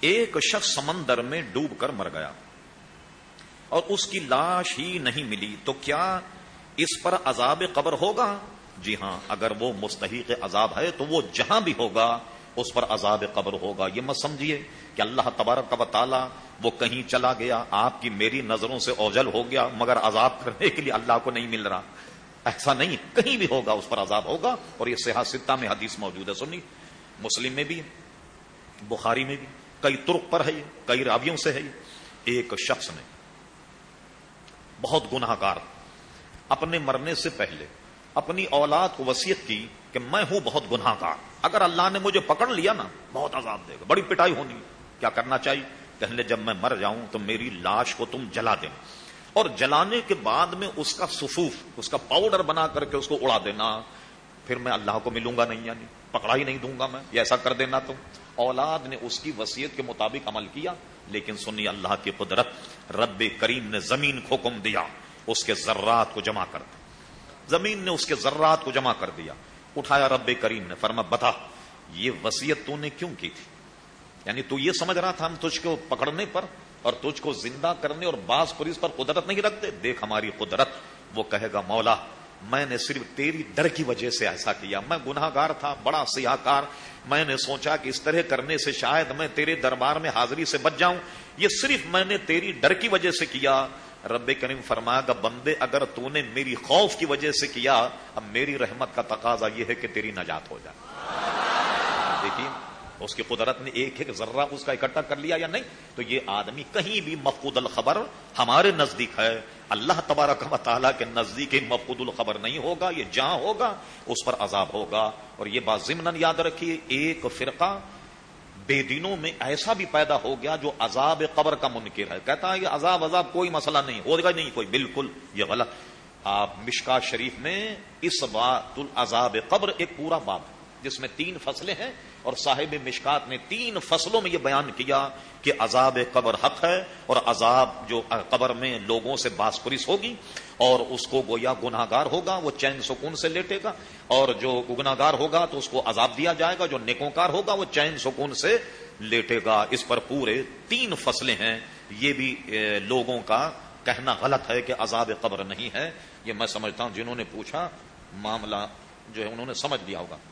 ایک شخص سمندر میں ڈوب کر مر گیا اور اس کی لاش ہی نہیں ملی تو کیا اس پر عذاب قبر ہوگا؟ جی ہاں اگر وہ مستحق عذاب ہے تو وہ جہاں بھی ہوگا، اس پر عذاب قبر ہوگا۔ یہ مت سمجھیے کہ اللہ تبارک و تعالی وہ کہیں چلا گیا، آپ کی میری نظروں سے اوجل ہو گیا، مگر عذاب کرنے کے لیے اللہ کو نہیں مل رہا۔ ایسا نہیں، کہیں بھی ہوگا، اس پر عذاب ہوگا اور یہ سیاست میں حدیث موجود ہے سنی مسلم میں بھی بخاری میں بھی کئی ترک پر ہے یہ، کئی راویوں سے ہے یہ۔ ایک شخص نے بہت گناہ کار اپنے مرنے سے پہلے اپنی اولاد کو وسیعت کی کہ میں ہوں بہت گناہ اگر اللہ نے مجھے پکڑ لیا نا، بہت عذاب دے گا، بڑی پٹائی ہونی کیا کرنا چاہیے؟ پہلے جب میں مر جاؤں تو میری لاش کو تم جلا دیں۔ اور جلانے کے بعد میں اس کا سفوف اس کا پاؤڈر بنا کر کے اس کو اڑا دینا۔ پھر میں اللہ کو ملوں گا نہیں یعنی پکڑا ہی نہیں دوں گا میں، یہ ایسا کر دینا تم اولاد نے اس کی وسیعت کے مطابق عمل کیا، لیکن سنی اللہ کی قدرت، رب کریم نے زمین کو حکم دیا، اس کے ذرات کو جمع کر دیا۔ زمین نے اس کے ذرات کو جمع کر دیا۔ اٹھایا رب کریم نے، فرما، بتا، یہ وسیعت تو نے کیوں کی تھی؟ یعنی تو یہ سمجھ رہا تھا ہم تجھ کو پکڑنے پر اور تجھ کو زندہ کرنے اور بعض پولیس پر قدرت نہیں رکھتے؟ دیکھ ہماری قدرت، وہ کہے گا، مولا میں نے صرف تیری ڈر کی وجہ سے ایسا کیا۔ میں گناہ گار تھا، بڑا سیاہ کار میں نے سوچا کہ اس طرح کرنے سے شاید میں تیرے دربار میں حاضری سے بچ جاؤں۔ یہ صرف میں نے تیری ڈر کی وجہ سے کیا۔ رب کریم فرمایا گا بندے، اگر تو نے میری خوف کی وجہ سے کیا، اب میری رحمت کا تقاضا یہ ہے کہ تیری نجات ہو جائے۔ دیکھیے۔ اس کی قدرت نے ایک ایک ذرہ اس کا اکٹھا کر لیا یا نہیں؟ تو یہ آدمی کہیں بھی مفقود الخبر ہمارے نزدیک ہے۔ اللہ تبارک و تعالیٰ کے نزدیک مفقود الخبر نہیں ہوگا، یہ جہاں ہوگا، اس پر عذاب ہوگا۔ اور یہ بات ضمن یاد رکھیے، ایک فرقہ بے دینوں میں ایسا بھی پیدا ہو گیا جو عذاب قبر کا منکر ہے۔ کہتا ہے یہ عذاب عذاب کوئی مسئلہ نہیں ہوگا نہیں کوئی۔ بالکل، یہ غلط۔ آپ مشکا شریف میں اس بات العذاب قبر ایک پورا باب ہے۔ جس میں تین فصلیں ہیں اور صاحب مشکات نے تین فصلوں میں یہ بیان کیا کہ عذاب قبر حق ہے اور عذاب جو قبر میں لوگوں سے باسپرس ہوگی اور اس کو گویا گناگار ہوگا، وہ چین سکون سے لیٹے گا اور جو گناگار ہوگا تو اس کو عذاب دیا جائے گا، جو نیکوکار ہوگا وہ چین سکون سے لیٹے گا۔ اس پر پورے تین فصلیں ہیں۔ یہ بھی لوگوں کا کہنا غلط ہے کہ عذاب قبر نہیں ہے۔ یہ میں سمجھتا ہوں جنہوں نے پوچھا، معاملہ جو ہے انہوں نے سمجھ لیا ہوگا۔